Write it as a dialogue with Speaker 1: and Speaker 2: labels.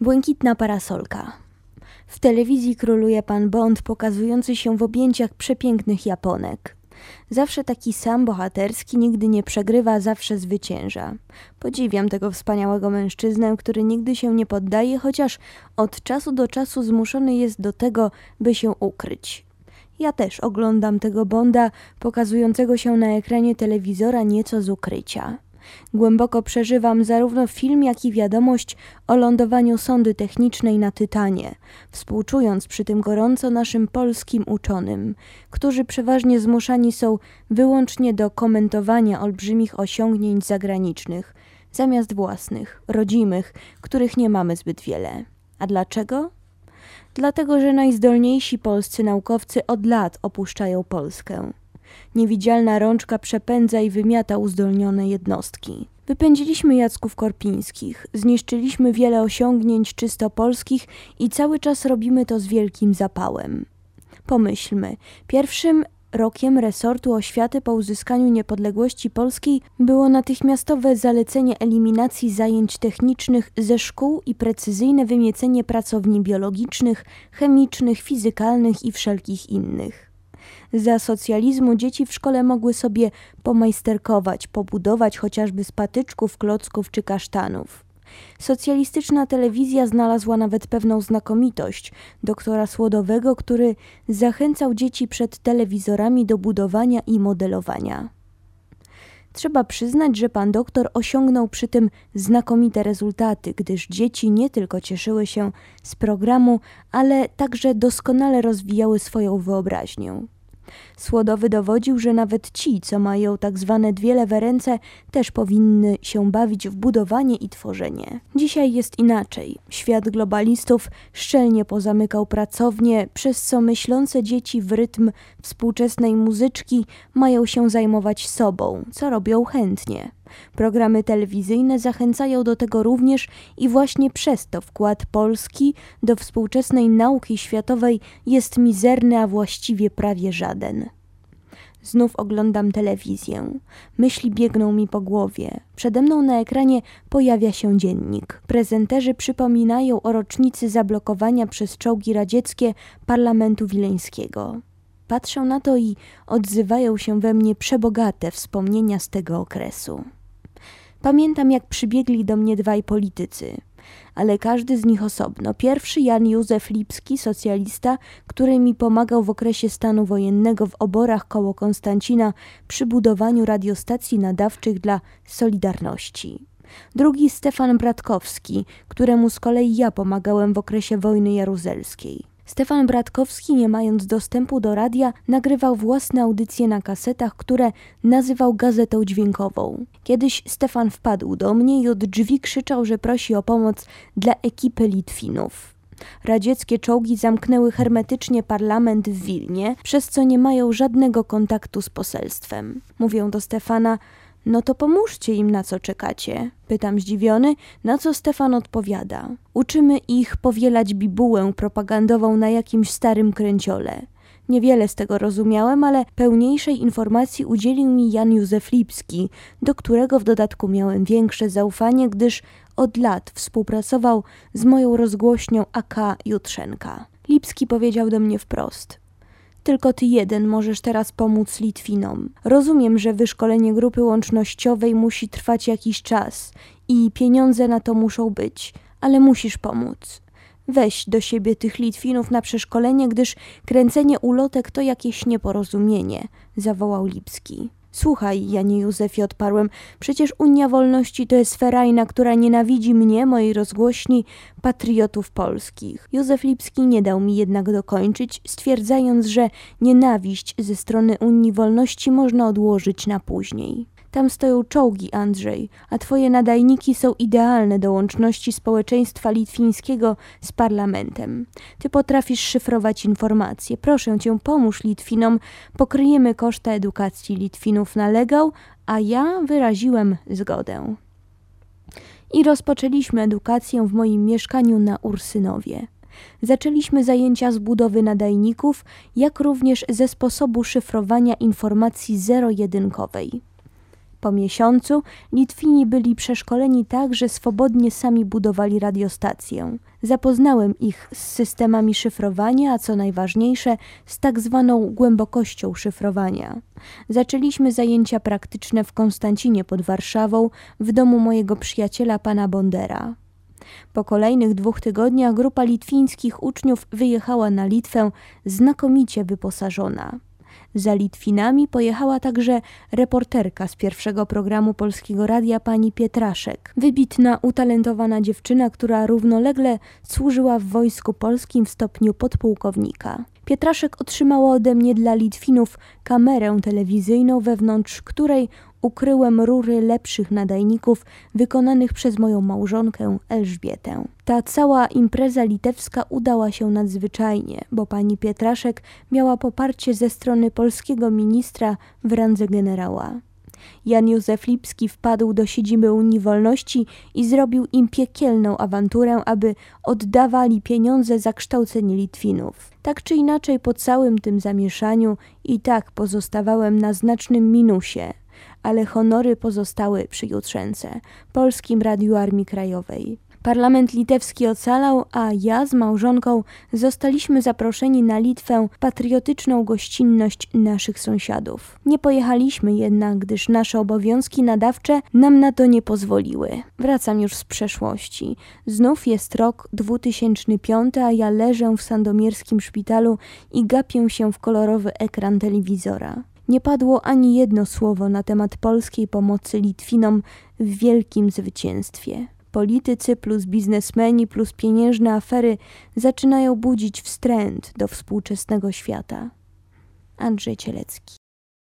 Speaker 1: Błękitna parasolka. W telewizji króluje pan Bond pokazujący się w objęciach przepięknych Japonek. Zawsze taki sam bohaterski, nigdy nie przegrywa, zawsze zwycięża. Podziwiam tego wspaniałego mężczyznę, który nigdy się nie poddaje, chociaż od czasu do czasu zmuszony jest do tego, by się ukryć. Ja też oglądam tego Bonda pokazującego się na ekranie telewizora nieco z ukrycia. Głęboko przeżywam zarówno film, jak i wiadomość o lądowaniu sondy technicznej na Tytanie, współczując przy tym gorąco naszym polskim uczonym, którzy przeważnie zmuszani są wyłącznie do komentowania olbrzymich osiągnięć zagranicznych, zamiast własnych, rodzimych, których nie mamy zbyt wiele. A dlaczego? Dlatego, że najzdolniejsi polscy naukowcy od lat opuszczają Polskę. Niewidzialna rączka przepędza i wymiata uzdolnione jednostki. Wypędziliśmy Jacków Korpińskich, zniszczyliśmy wiele osiągnięć czysto polskich i cały czas robimy to z wielkim zapałem. Pomyślmy, pierwszym rokiem resortu oświaty po uzyskaniu niepodległości polskiej było natychmiastowe zalecenie eliminacji zajęć technicznych ze szkół i precyzyjne wymiecenie pracowni biologicznych, chemicznych, fizykalnych i wszelkich innych. Za socjalizmu dzieci w szkole mogły sobie pomajsterkować, pobudować chociażby z patyczków, klocków czy kasztanów. Socjalistyczna telewizja znalazła nawet pewną znakomitość doktora Słodowego, który zachęcał dzieci przed telewizorami do budowania i modelowania. Trzeba przyznać, że pan doktor osiągnął przy tym znakomite rezultaty, gdyż dzieci nie tylko cieszyły się z programu, ale także doskonale rozwijały swoją wyobraźnię. Słodowy dowodził, że nawet ci, co mają tak zwane dwie lewe ręce, też powinny się bawić w budowanie i tworzenie. Dzisiaj jest inaczej. Świat globalistów szczelnie pozamykał pracownie, przez co myślące dzieci w rytm współczesnej muzyczki mają się zajmować sobą, co robią chętnie. Programy telewizyjne zachęcają do tego również i właśnie przez to wkład Polski do współczesnej nauki światowej jest mizerny, a właściwie prawie żaden. Znów oglądam telewizję. Myśli biegną mi po głowie. Przede mną na ekranie pojawia się dziennik. Prezenterzy przypominają o rocznicy zablokowania przez czołgi radzieckie parlamentu wileńskiego. Patrzę na to i odzywają się we mnie przebogate wspomnienia z tego okresu. Pamiętam, jak przybiegli do mnie dwaj politycy, ale każdy z nich osobno. Pierwszy Jan Józef Lipski, socjalista, który mi pomagał w okresie stanu wojennego w oborach koło Konstancina przy budowaniu radiostacji nadawczych dla Solidarności. Drugi Stefan Bratkowski, któremu z kolei ja pomagałem w okresie wojny jaruzelskiej. Stefan Bratkowski, nie mając dostępu do radia, nagrywał własne audycje na kasetach, które nazywał gazetą dźwiękową. Kiedyś Stefan wpadł do mnie i od drzwi krzyczał, że prosi o pomoc dla ekipy Litwinów. Radzieckie czołgi zamknęły hermetycznie parlament w Wilnie, przez co nie mają żadnego kontaktu z poselstwem. Mówią do Stefana, no to pomóżcie im, na co czekacie. Pytam zdziwiony, na co Stefan odpowiada. Uczymy ich powielać bibułę propagandową na jakimś starym kręciole. Niewiele z tego rozumiałem, ale pełniejszej informacji udzielił mi Jan Józef Lipski, do którego w dodatku miałem większe zaufanie, gdyż od lat współpracował z moją rozgłośnią AK Jutrzenka. Lipski powiedział do mnie wprost: tylko ty jeden możesz teraz pomóc Litwinom. Rozumiem, że wyszkolenie grupy łącznościowej musi trwać jakiś czas i pieniądze na to muszą być, ale musisz pomóc. Weź do siebie tych Litwinów na przeszkolenie, gdyż kręcenie ulotek to jakieś nieporozumienie, zawołał Lipski. Słuchaj, Janie Józefie, odparłem, przecież Unia Wolności to jest ferajna, która nienawidzi mnie, mojej rozgłośni, patriotów polskich. Józef Lipski nie dał mi jednak dokończyć, stwierdzając, że nienawiść ze strony Unii Wolności można odłożyć na później. Tam stoją czołgi, Andrzej, a twoje nadajniki są idealne do łączności społeczeństwa litwińskiego z parlamentem. Ty potrafisz szyfrować informacje. Proszę cię, pomóż Litwinom, pokryjemy koszta edukacji Litwinów, nalegał, a ja wyraziłem zgodę. I rozpoczęliśmy edukację w moim mieszkaniu na Ursynowie. Zaczęliśmy zajęcia z budowy nadajników, jak również ze sposobu szyfrowania informacji zero-jedynkowej. Po miesiącu Litwini byli przeszkoleni tak, że swobodnie sami budowali radiostację. Zapoznałem ich z systemami szyfrowania, a co najważniejsze, z tak zwaną głębokością szyfrowania. Zaczęliśmy zajęcia praktyczne w Konstancinie pod Warszawą, w domu mojego przyjaciela pana Bondera. Po kolejnych dwóch tygodniach grupa litwińskich uczniów wyjechała na Litwę znakomicie wyposażona. Za Litwinami pojechała także reporterka z pierwszego programu Polskiego Radia pani Pietraszek. Wybitna, utalentowana dziewczyna, która równolegle służyła w Wojsku Polskim w stopniu podpułkownika. Pietraszek otrzymała ode mnie dla Litwinów kamerę telewizyjną, wewnątrz której ukryłem rury lepszych nadajników wykonanych przez moją małżonkę Elżbietę. Ta cała impreza litewska udała się nadzwyczajnie, bo pani Pietraszek miała poparcie ze strony polskiego ministra w randze generała. Jan Józef Lipski wpadł do siedziby Unii Wolności i zrobił im piekielną awanturę, aby oddawali pieniądze za kształcenie Litwinów. Tak czy inaczej, po całym tym zamieszaniu i tak pozostawałem na znacznym minusie ale honory pozostały przy Jutrzence, Polskim Radiu Armii Krajowej. Parlament litewski ocalał, a ja z małżonką zostaliśmy zaproszeni na Litwę patriotyczną gościnność naszych sąsiadów. Nie pojechaliśmy jednak, gdyż nasze obowiązki nadawcze nam na to nie pozwoliły. Wracam już z przeszłości. Znów jest rok 2005, a ja leżę w sandomierskim szpitalu i gapię się w kolorowy ekran telewizora nie padło ani jedno słowo na temat polskiej pomocy Litwinom w wielkim zwycięstwie. Politycy plus biznesmeni plus pieniężne afery zaczynają budzić wstręt do współczesnego świata. Andrzej Cielecki